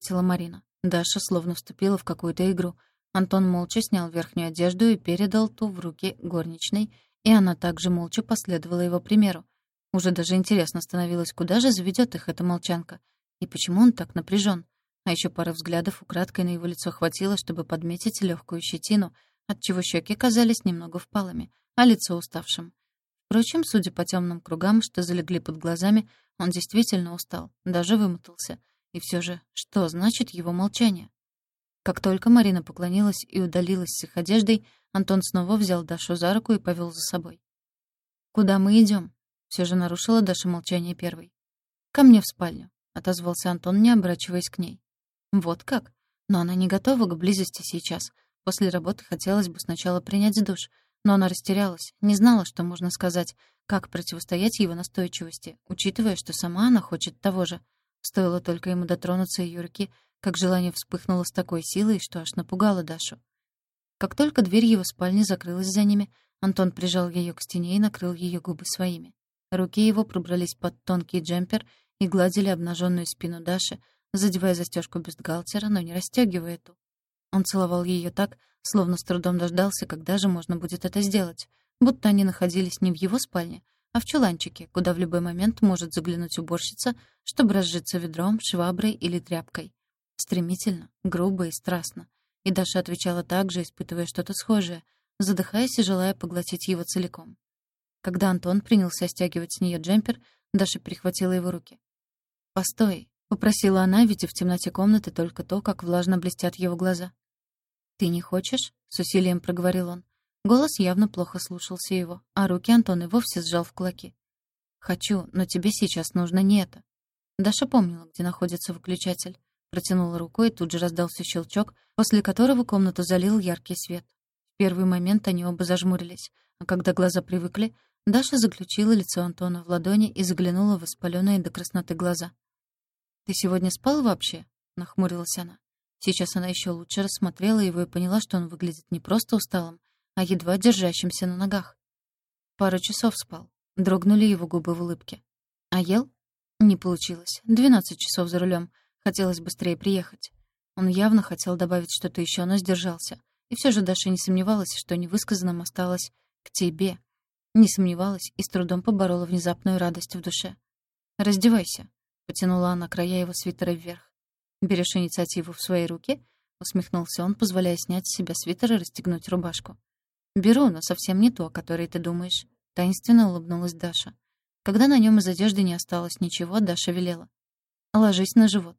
ответила Марина. Даша словно вступила в какую-то игру. Антон молча снял верхнюю одежду и передал ту в руки горничной, и она также молча последовала его примеру. Уже даже интересно становилось, куда же заведет их эта молчанка. И почему он так напряжен? А еще пара взглядов украдкой на его лицо хватило, чтобы подметить легкую щетину, отчего щеки казались немного впалыми, а лицо уставшим. Впрочем, судя по темным кругам, что залегли под глазами, он действительно устал, даже вымотался. И все же, что значит его молчание? Как только Марина поклонилась и удалилась с их одеждой, Антон снова взял Дашу за руку и повел за собой. «Куда мы идем? все же нарушила Даша молчание первой. «Ко мне в спальню», — отозвался Антон, не оборачиваясь к ней. «Вот как? Но она не готова к близости сейчас. После работы хотелось бы сначала принять душ, но она растерялась, не знала, что можно сказать, как противостоять его настойчивости, учитывая, что сама она хочет того же. Стоило только ему дотронуться ее руки, как желание вспыхнуло с такой силой, что аж напугало Дашу. Как только дверь его спальни закрылась за ними, Антон прижал ее к стене и накрыл ее губы своими. Руки его пробрались под тонкий джемпер и гладили обнаженную спину Даши, задевая застежку бюстгальтера, но не расстегивая эту. Он целовал ее так, словно с трудом дождался, когда же можно будет это сделать, будто они находились не в его спальне, а в чуланчике, куда в любой момент может заглянуть уборщица, чтобы разжиться ведром, шваброй или тряпкой. Стремительно, грубо и страстно. И Даша отвечала так же, испытывая что-то схожее, задыхаясь и желая поглотить его целиком. Когда Антон принялся стягивать с нее джемпер, Даша перехватила его руки. «Постой», — попросила она, видя в темноте комнаты только то, как влажно блестят его глаза. «Ты не хочешь?» — с усилием проговорил он. Голос явно плохо слушался его, а руки Антон и вовсе сжал в кулаки. «Хочу, но тебе сейчас нужно не это». Даша помнила, где находится выключатель. Протянула руку, и тут же раздался щелчок, после которого комнату залил яркий свет. В первый момент они оба зажмурились, а когда глаза привыкли, Даша заключила лицо Антона в ладони и заглянула в воспаленные до красноты глаза. «Ты сегодня спал вообще?» — нахмурилась она. Сейчас она еще лучше рассмотрела его и поняла, что он выглядит не просто усталым, а едва держащимся на ногах. Пару часов спал. Дрогнули его губы в улыбке. А ел? Не получилось. Двенадцать часов за рулем. Хотелось быстрее приехать. Он явно хотел добавить что-то еще, но сдержался. И все же Даша не сомневалась, что невысказанным осталось «к тебе». Не сомневалась и с трудом поборола внезапную радость в душе. «Раздевайся», — потянула она края его свитера вверх. «Берешь инициативу в свои руки?» — усмехнулся он, позволяя снять с себя свитер и расстегнуть рубашку. «Беру, но совсем не то, о которой ты думаешь», — таинственно улыбнулась Даша. Когда на нем из одежды не осталось ничего, Даша велела. «Ложись на живот».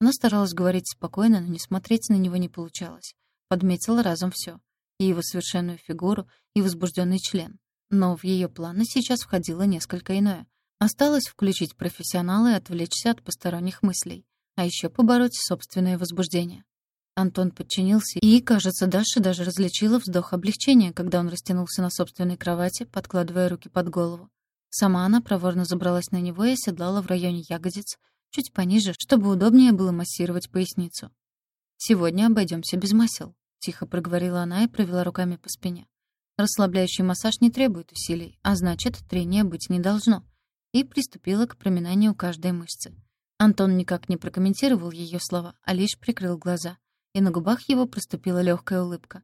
Она старалась говорить спокойно, но не смотреть на него не получалось. Подметила разом все: И его совершенную фигуру, и возбужденный член. Но в ее планы сейчас входило несколько иное. Осталось включить профессионала и отвлечься от посторонних мыслей а еще побороть собственное возбуждение. Антон подчинился, и, кажется, Даша даже различила вздох облегчения, когда он растянулся на собственной кровати, подкладывая руки под голову. Сама она проворно забралась на него и оседлала в районе ягодиц, чуть пониже, чтобы удобнее было массировать поясницу. «Сегодня обойдемся без масел», — тихо проговорила она и провела руками по спине. Расслабляющий массаж не требует усилий, а значит, трения быть не должно. И приступила к проминанию каждой мышцы. Антон никак не прокомментировал ее слова, а лишь прикрыл глаза. И на губах его проступила легкая улыбка.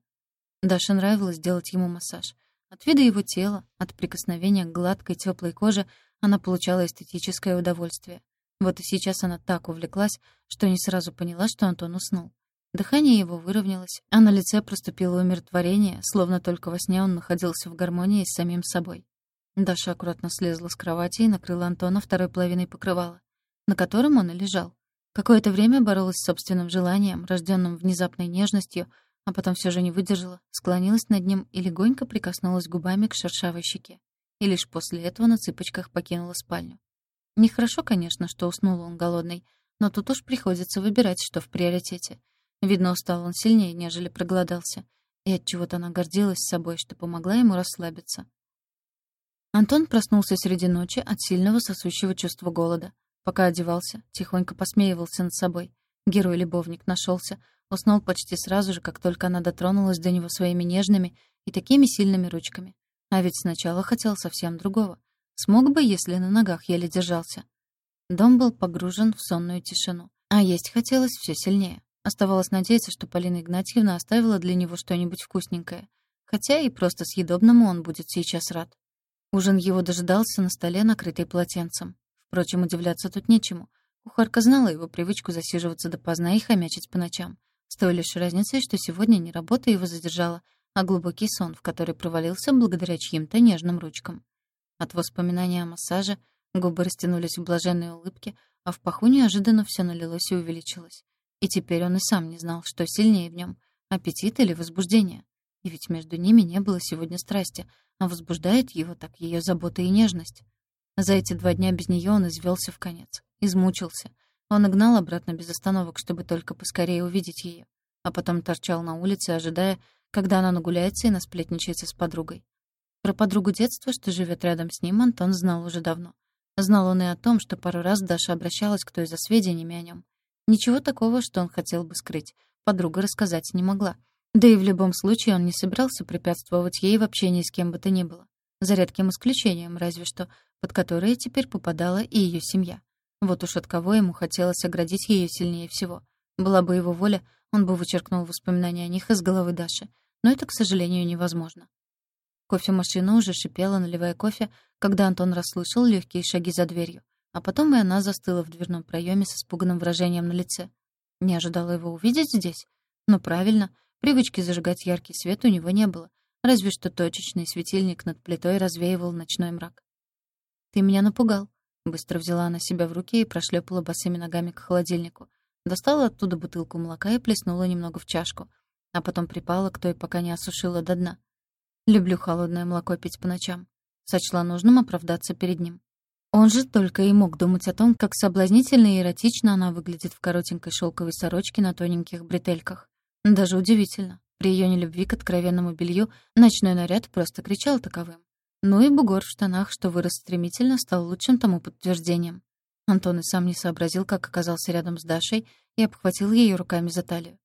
Даше нравилось делать ему массаж. От вида его тела, от прикосновения к гладкой теплой коже она получала эстетическое удовольствие. Вот и сейчас она так увлеклась, что не сразу поняла, что Антон уснул. Дыхание его выровнялось, а на лице проступило умиротворение, словно только во сне он находился в гармонии с самим собой. Даша аккуратно слезла с кровати и накрыла Антона второй половиной покрывала на котором он и лежал. Какое-то время боролась с собственным желанием, рожденным внезапной нежностью, а потом все же не выдержала, склонилась над ним и легонько прикоснулась губами к шершавой щеке. И лишь после этого на цыпочках покинула спальню. Нехорошо, конечно, что уснул он голодный, но тут уж приходится выбирать, что в приоритете. Видно, устал он сильнее, нежели проголодался. И отчего-то она гордилась собой, что помогла ему расслабиться. Антон проснулся среди ночи от сильного сосущего чувства голода. Пока одевался, тихонько посмеивался над собой. Герой-любовник нашелся, уснул почти сразу же, как только она дотронулась до него своими нежными и такими сильными ручками. А ведь сначала хотел совсем другого. Смог бы, если на ногах еле держался. Дом был погружен в сонную тишину. А есть хотелось все сильнее. Оставалось надеяться, что Полина Игнатьевна оставила для него что-нибудь вкусненькое. Хотя и просто съедобному он будет сейчас рад. Ужин его дожидался на столе, накрытый полотенцем. Впрочем, удивляться тут нечему. Кухарка знала его привычку засиживаться допоздна и хомячить по ночам. С той лишь разницей, что сегодня не работа его задержала, а глубокий сон, в который провалился благодаря чьим-то нежным ручкам. От воспоминания о массаже губы растянулись в блаженной улыбке, а в паху неожиданно все налилось и увеличилось. И теперь он и сам не знал, что сильнее в нем — аппетит или возбуждение. И ведь между ними не было сегодня страсти, а возбуждает его так ее забота и нежность. За эти два дня без нее он извелся в конец, измучился, он гнал обратно без остановок, чтобы только поскорее увидеть ее, а потом торчал на улице, ожидая, когда она нагуляется и насплетничается с подругой. Про подругу детства, что живет рядом с ним, Антон знал уже давно. Знал он и о том, что пару раз Даша обращалась к той за сведениями о нем. Ничего такого, что он хотел бы скрыть, подруга рассказать не могла. Да и в любом случае он не собирался препятствовать ей в общении с кем бы то ни было. За редким исключением, разве что, под которое теперь попадала и ее семья. Вот уж от кого ему хотелось оградить ее сильнее всего. Была бы его воля, он бы вычеркнул воспоминания о них из головы Даши. Но это, к сожалению, невозможно. Кофемашина уже шипела, наливая кофе, когда Антон расслышал легкие шаги за дверью. А потом и она застыла в дверном проеме с испуганным выражением на лице. Не ожидала его увидеть здесь? Но правильно, привычки зажигать яркий свет у него не было. Разве что точечный светильник над плитой развеивал ночной мрак. «Ты меня напугал», Быстро взяла она себя в руки и прошлепала босыми ногами к холодильнику. Достала оттуда бутылку молока и плеснула немного в чашку. А потом припала к той, пока не осушила до дна. Люблю холодное молоко пить по ночам. Сочла нужным оправдаться перед ним. Он же только и мог думать о том, как соблазнительно и эротично она выглядит в коротенькой шелковой сорочке на тоненьких бретельках. Даже удивительно. При ее нелюбви к откровенному белью ночной наряд просто кричал таковым. Ну и бугор в штанах, что вырос стремительно, стал лучшим тому подтверждением. Антон и сам не сообразил, как оказался рядом с Дашей, и обхватил ее руками за талию.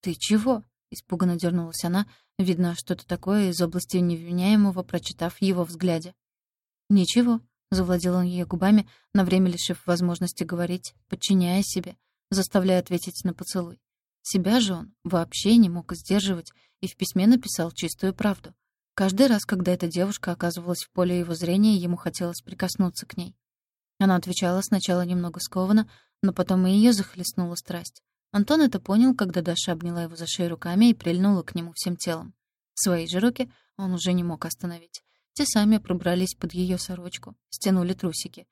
«Ты чего?» — испуганно дернулась она, видно что-то такое из области невменяемого, прочитав его взгляде. «Ничего», — завладел он ее губами, на время лишив возможности говорить, подчиняя себе, заставляя ответить на поцелуй. Себя же он вообще не мог сдерживать и в письме написал чистую правду. Каждый раз, когда эта девушка оказывалась в поле его зрения, ему хотелось прикоснуться к ней. Она отвечала сначала немного скованно, но потом и ее захлестнула страсть. Антон это понял, когда Даша обняла его за шею руками и прильнула к нему всем телом. Свои же руки он уже не мог остановить. Те сами пробрались под ее сорочку, стянули трусики.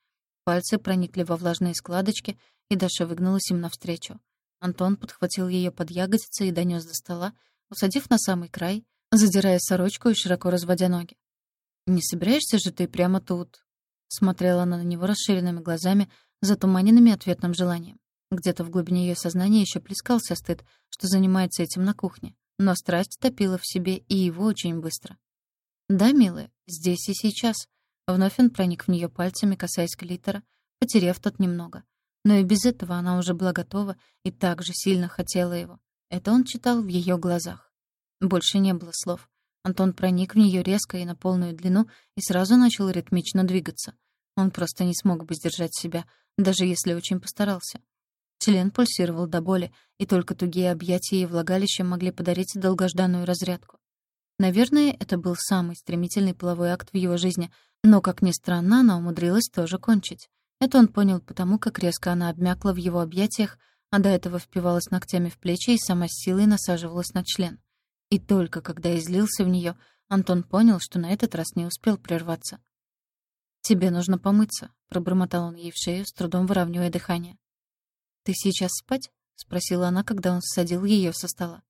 Пальцы проникли во влажные складочки, и Даша выгнулась им навстречу. Антон подхватил ее под ягодицы и донес до стола, усадив на самый край, задирая сорочку и широко разводя ноги. «Не собираешься же ты прямо тут?» Смотрела она на него расширенными глазами, затуманенными ответным желанием. Где-то в глубине ее сознания еще плескался стыд, что занимается этим на кухне. Но страсть топила в себе и его очень быстро. «Да, милая, здесь и сейчас». Вновь он проник в нее пальцами, касаясь клитора, потеряв тот немного. Но и без этого она уже была готова и так же сильно хотела его. Это он читал в ее глазах. Больше не было слов. Антон проник в нее резко и на полную длину и сразу начал ритмично двигаться. Он просто не смог бы сдержать себя, даже если очень постарался. Член пульсировал до боли, и только тугие объятия и влагалища могли подарить долгожданную разрядку. Наверное, это был самый стремительный половой акт в его жизни, но, как ни странно, она умудрилась тоже кончить. Это он понял потому, как резко она обмякла в его объятиях, а до этого впивалась ногтями в плечи и сама силой насаживалась на член. И только когда излился в нее, Антон понял, что на этот раз не успел прерваться. «Тебе нужно помыться», — пробормотал он ей в шею, с трудом выравнивая дыхание. «Ты сейчас спать?» — спросила она, когда он ссадил ее со стола.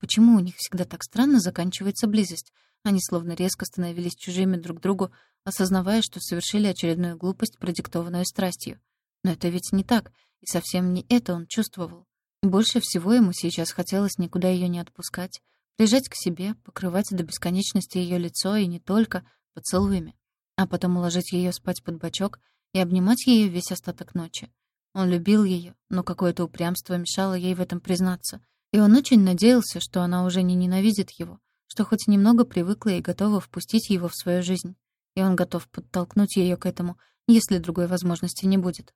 Почему у них всегда так странно заканчивается близость? Они словно резко становились чужими друг другу, осознавая, что совершили очередную глупость, продиктованную страстью. Но это ведь не так, и совсем не это он чувствовал. Больше всего ему сейчас хотелось никуда ее не отпускать, Прижать к себе, покрывать до бесконечности ее лицо и не только поцелуями, а потом уложить ее спать под бочок и обнимать ее весь остаток ночи. Он любил ее, но какое-то упрямство мешало ей в этом признаться, и он очень надеялся, что она уже не ненавидит его, что хоть немного привыкла и готова впустить его в свою жизнь, и он готов подтолкнуть ее к этому, если другой возможности не будет.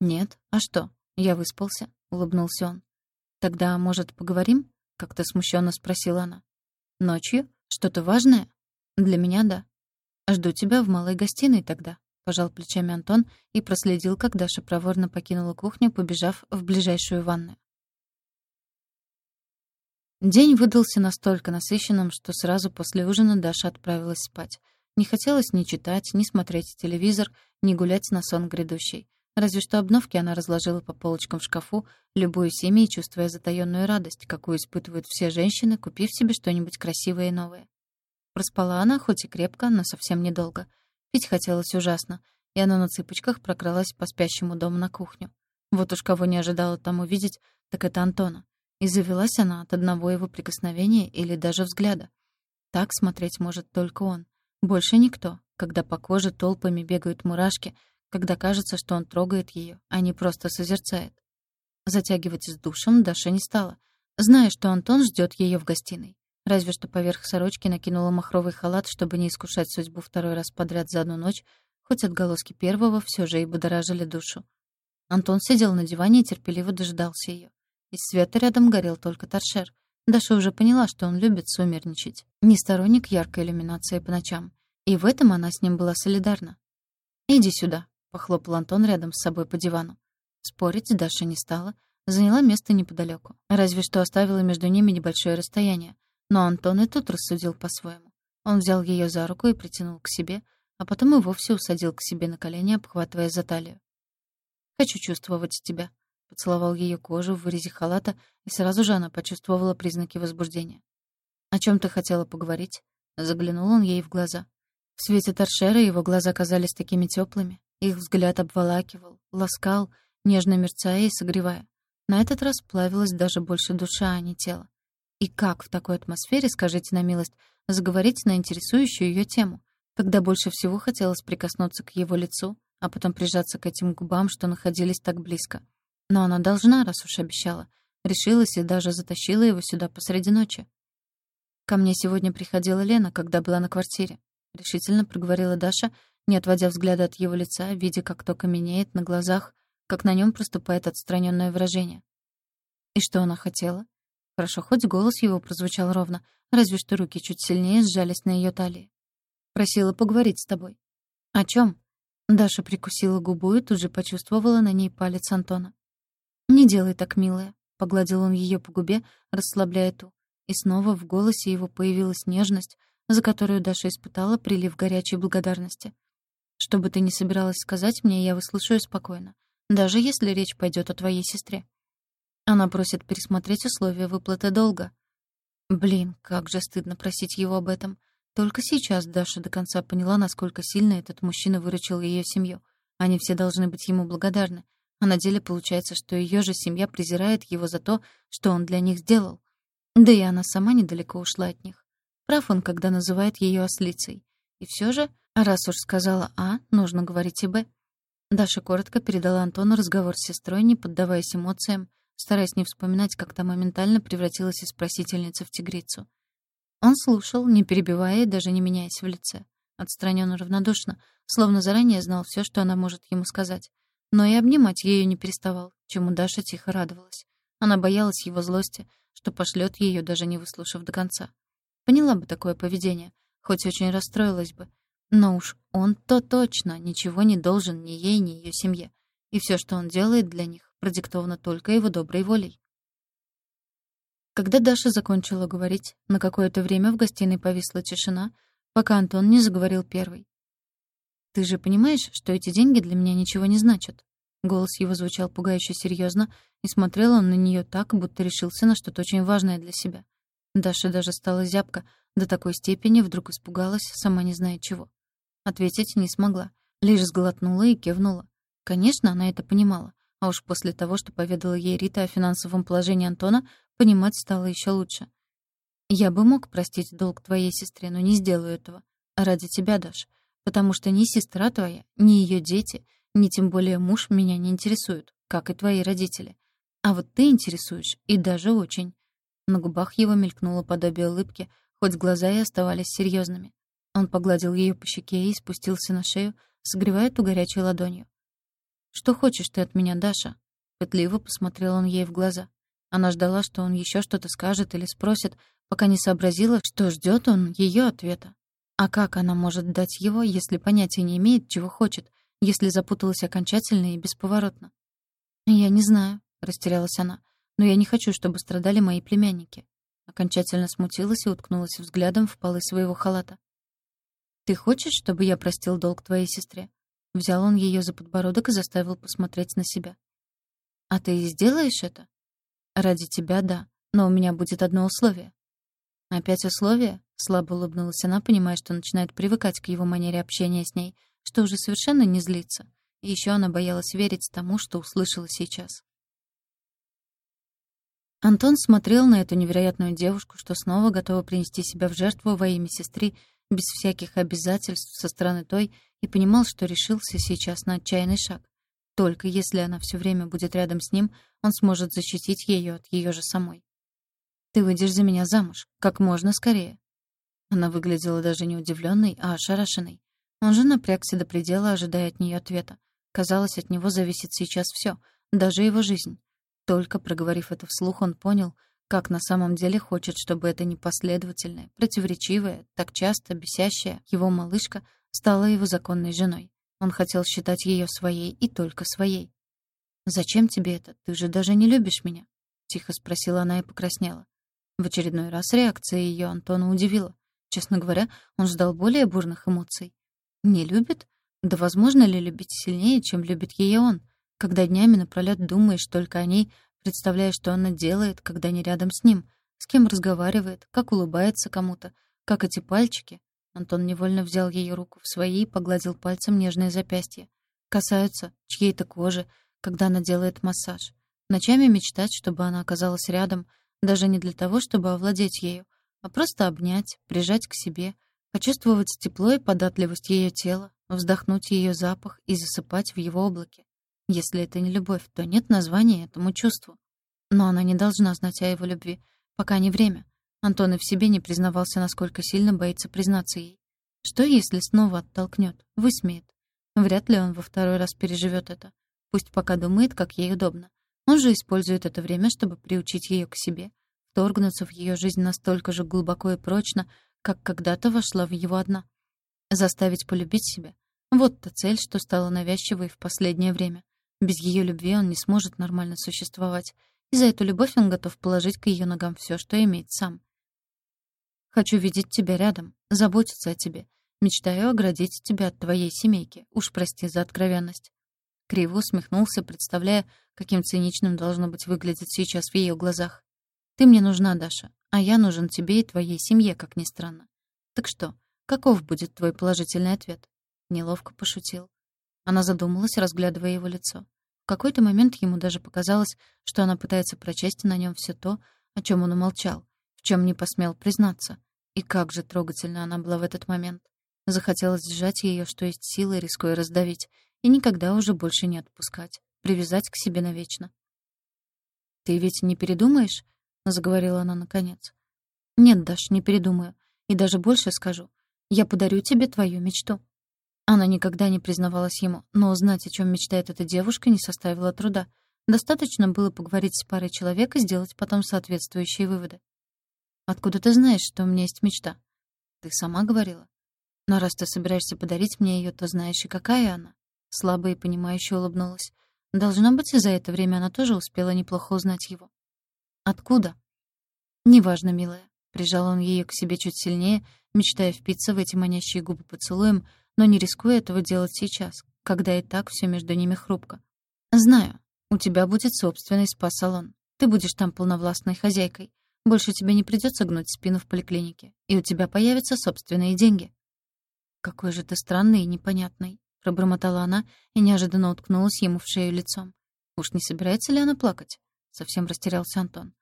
Нет, а что? «Я выспался», — улыбнулся он. «Тогда, может, поговорим?» — как-то смущенно спросила она. «Ночью? Что-то важное?» «Для меня — да». «Жду тебя в малой гостиной тогда», — пожал плечами Антон и проследил, как Даша проворно покинула кухню, побежав в ближайшую ванную. День выдался настолько насыщенным, что сразу после ужина Даша отправилась спать. Не хотелось ни читать, ни смотреть телевизор, ни гулять на сон грядущий. Разве что обновки она разложила по полочкам в шкафу, любуясь ими и чувствуя затаённую радость, какую испытывают все женщины, купив себе что-нибудь красивое и новое. Проспала она, хоть и крепко, но совсем недолго. Пить хотелось ужасно, и она на цыпочках прокралась по спящему дому на кухню. Вот уж кого не ожидала там увидеть, так это Антона. И завелась она от одного его прикосновения или даже взгляда. Так смотреть может только он. Больше никто, когда по коже толпами бегают мурашки, когда кажется, что он трогает ее, а не просто созерцает. Затягивать с душем Даша не стала, зная, что Антон ждет ее в гостиной. Разве что поверх сорочки накинула махровый халат, чтобы не искушать судьбу второй раз подряд за одну ночь, хоть отголоски первого все же и будоражили душу. Антон сидел на диване и терпеливо дожидался ее. Из света рядом горел только торшер. Даша уже поняла, что он любит сумерничать. Не сторонник яркой иллюминации по ночам. И в этом она с ним была солидарна. «Иди сюда», — похлопал Антон рядом с собой по дивану. Спорить Даша не стала, заняла место неподалеку. Разве что оставила между ними небольшое расстояние. Но Антон и тут рассудил по-своему. Он взял ее за руку и притянул к себе, а потом и вовсе усадил к себе на колени, обхватывая за талию. «Хочу чувствовать тебя», Поцеловал ее кожу в вырезе халата, и сразу же она почувствовала признаки возбуждения. «О чем ты хотела поговорить?» Заглянул он ей в глаза. В свете торшера его глаза казались такими теплыми. Их взгляд обволакивал, ласкал, нежно мерцая и согревая. На этот раз плавилась даже больше душа, а не тело. И как в такой атмосфере, скажите на милость, заговорить на интересующую ее тему, когда больше всего хотелось прикоснуться к его лицу, а потом прижаться к этим губам, что находились так близко. Но она должна, раз уж обещала. Решилась и даже затащила его сюда посреди ночи. «Ко мне сегодня приходила Лена, когда была на квартире», — решительно проговорила Даша, не отводя взгляда от его лица, видя, как то каменеет на глазах, как на нем проступает отстраненное выражение. И что она хотела? Хорошо, хоть голос его прозвучал ровно, разве что руки чуть сильнее сжались на ее талии. Просила поговорить с тобой. О чем? Даша прикусила губу и тут же почувствовала на ней палец Антона. «Не делай так, милая», — погладил он ее по губе, расслабляя ту. И снова в голосе его появилась нежность, за которую Даша испытала прилив горячей благодарности. «Что бы ты ни собиралась сказать мне, я выслушаю спокойно, даже если речь пойдет о твоей сестре». Она просит пересмотреть условия выплаты долга. Блин, как же стыдно просить его об этом. Только сейчас Даша до конца поняла, насколько сильно этот мужчина выручил ее семью. Они все должны быть ему благодарны, а на деле получается, что ее же семья презирает его за то, что он для них сделал. Да и она сама недалеко ушла от них. Прав он, когда называет ее ослицей. И все же, раз уж сказала «А», нужно говорить и «Б». Даша коротко передала Антону разговор с сестрой, не поддаваясь эмоциям, стараясь не вспоминать, как та моментально превратилась из просительницы в тигрицу. Он слушал, не перебивая и даже не меняясь в лице. Отстраненно равнодушно, словно заранее знал все, что она может ему сказать. Но и обнимать ею не переставал, чему Даша тихо радовалась. Она боялась его злости, что пошлет ее, даже не выслушав до конца. Поняла бы такое поведение, хоть очень расстроилась бы. Но уж он-то точно ничего не должен ни ей, ни ее семье. И все, что он делает для них, продиктовано только его доброй волей. Когда Даша закончила говорить, на какое-то время в гостиной повисла тишина, пока Антон не заговорил первый. «Ты же понимаешь, что эти деньги для меня ничего не значат?» Голос его звучал пугающе серьезно, и смотрел он на нее так, будто решился на что-то очень важное для себя. Даша даже стала зябко, до такой степени вдруг испугалась, сама не зная чего. Ответить не смогла, лишь сглотнула и кивнула. Конечно, она это понимала, а уж после того, что поведала ей Рита о финансовом положении Антона, понимать стало еще лучше. «Я бы мог простить долг твоей сестре, но не сделаю этого. Ради тебя, Даш потому что ни сестра твоя, ни ее дети, ни тем более муж меня не интересуют, как и твои родители. А вот ты интересуешь, и даже очень». На губах его мелькнуло подобие улыбки, хоть глаза и оставались серьезными. Он погладил ее по щеке и спустился на шею, согревая ту горячей ладонью. «Что хочешь ты от меня, Даша?» Пытливо посмотрел он ей в глаза. Она ждала, что он еще что-то скажет или спросит, пока не сообразила, что ждет он ее ответа. А как она может дать его, если понятия не имеет, чего хочет, если запуталась окончательно и бесповоротно? «Я не знаю», — растерялась она, «но я не хочу, чтобы страдали мои племянники». Окончательно смутилась и уткнулась взглядом в полы своего халата. «Ты хочешь, чтобы я простил долг твоей сестре?» Взял он ее за подбородок и заставил посмотреть на себя. «А ты сделаешь это?» «Ради тебя, да. Но у меня будет одно условие». «Опять условие?» — слабо улыбнулась она, понимая, что начинает привыкать к его манере общения с ней, что уже совершенно не злится. И еще она боялась верить тому, что услышала сейчас. Антон смотрел на эту невероятную девушку, что снова готова принести себя в жертву во имя сестры, без всяких обязательств со стороны той, и понимал, что решился сейчас на отчаянный шаг. Только если она все время будет рядом с ним, он сможет защитить ее от ее же самой. «Ты выйдешь за меня замуж, как можно скорее». Она выглядела даже не удивленной, а ошарашенной. Он же напрягся до предела, ожидая от нее ответа. Казалось, от него зависит сейчас все, даже его жизнь. Только проговорив это вслух, он понял, как на самом деле хочет, чтобы эта непоследовательная, противоречивая, так часто бесящая его малышка стала его законной женой. Он хотел считать ее своей и только своей. «Зачем тебе это? Ты же даже не любишь меня?» — тихо спросила она и покраснела. В очередной раз реакция ее Антона удивила. Честно говоря, он ждал более бурных эмоций. «Не любит? Да возможно ли любить сильнее, чем любит ее он? Когда днями напролёт думаешь только о ней, представляя, что она делает, когда не рядом с ним, с кем разговаривает, как улыбается кому-то, как эти пальчики. Антон невольно взял ее руку в свои и погладил пальцем нежное запястье. Касаются чьей-то кожи, когда она делает массаж. Ночами мечтать, чтобы она оказалась рядом, даже не для того, чтобы овладеть ею, а просто обнять, прижать к себе, почувствовать тепло и податливость ее тела, вздохнуть ее запах и засыпать в его облаке. Если это не любовь, то нет названия этому чувству. Но она не должна знать о его любви, пока не время. Антон и в себе не признавался, насколько сильно боится признаться ей. Что, если снова оттолкнет, высмеет? Вряд ли он во второй раз переживет это. Пусть пока думает, как ей удобно. Он же использует это время, чтобы приучить ее к себе, вторгнуться в ее жизнь настолько же глубоко и прочно, как когда-то вошла в его одна. Заставить полюбить себя — вот та цель, что стала навязчивой в последнее время. Без ее любви он не сможет нормально существовать, и за эту любовь он готов положить к ее ногам все, что имеет сам. «Хочу видеть тебя рядом, заботиться о тебе. Мечтаю оградить тебя от твоей семейки. Уж прости за откровенность. Криво усмехнулся, представляя, каким циничным должно быть выглядеть сейчас в ее глазах. «Ты мне нужна, Даша, а я нужен тебе и твоей семье, как ни странно. Так что, каков будет твой положительный ответ?» Неловко пошутил. Она задумалась, разглядывая его лицо. В какой-то момент ему даже показалось, что она пытается прочесть на нем все то, о чем он умолчал, в чем не посмел признаться. И как же трогательно она была в этот момент. Захотелось сжать ее, что есть силы, рискуя раздавить, и никогда уже больше не отпускать, привязать к себе навечно. «Ты ведь не передумаешь?» — заговорила она наконец. «Нет, Даш, не передумаю. И даже больше скажу. Я подарю тебе твою мечту». Она никогда не признавалась ему, но узнать, о чем мечтает эта девушка, не составило труда. Достаточно было поговорить с парой человек и сделать потом соответствующие выводы. «Откуда ты знаешь, что у меня есть мечта?» «Ты сама говорила». «Но раз ты собираешься подарить мне ее, то знаешь и какая она». Слабо и понимающе улыбнулась. Должно быть, за это время она тоже успела неплохо узнать его. «Откуда?» «Неважно, милая». Прижал он ее к себе чуть сильнее, мечтая впиться в эти манящие губы поцелуем, но не рискуя этого делать сейчас, когда и так все между ними хрупко. «Знаю, у тебя будет собственный спа-салон. Ты будешь там полновластной хозяйкой. Больше тебе не придется гнуть спину в поликлинике, и у тебя появятся собственные деньги». «Какой же ты странный и непонятный», — пробормотала она и неожиданно уткнулась ему в шею лицом. «Уж не собирается ли она плакать?» — совсем растерялся Антон.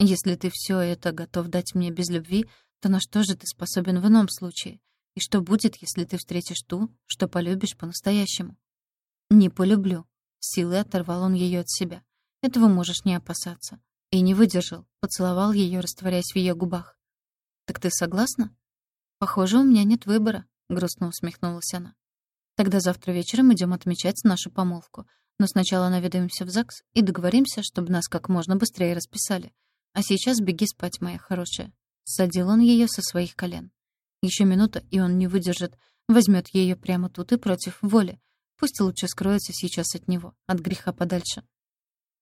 «Если ты все это готов дать мне без любви, то на что же ты способен в ином случае? И что будет, если ты встретишь ту, что полюбишь по-настоящему?» «Не полюблю». Силой оторвал он ее от себя. «Этого можешь не опасаться». И не выдержал, поцеловал ее, растворяясь в ее губах. «Так ты согласна?» «Похоже, у меня нет выбора», — грустно усмехнулась она. Тогда завтра вечером идем отмечать нашу помолвку. Но сначала наведаемся в ЗАГС и договоримся, чтобы нас как можно быстрее расписали. А сейчас беги спать, моя хорошая». Садил он ее со своих колен. Еще минута, и он не выдержит. Возьмет ее прямо тут и против воли. Пусть лучше скроется сейчас от него, от греха подальше.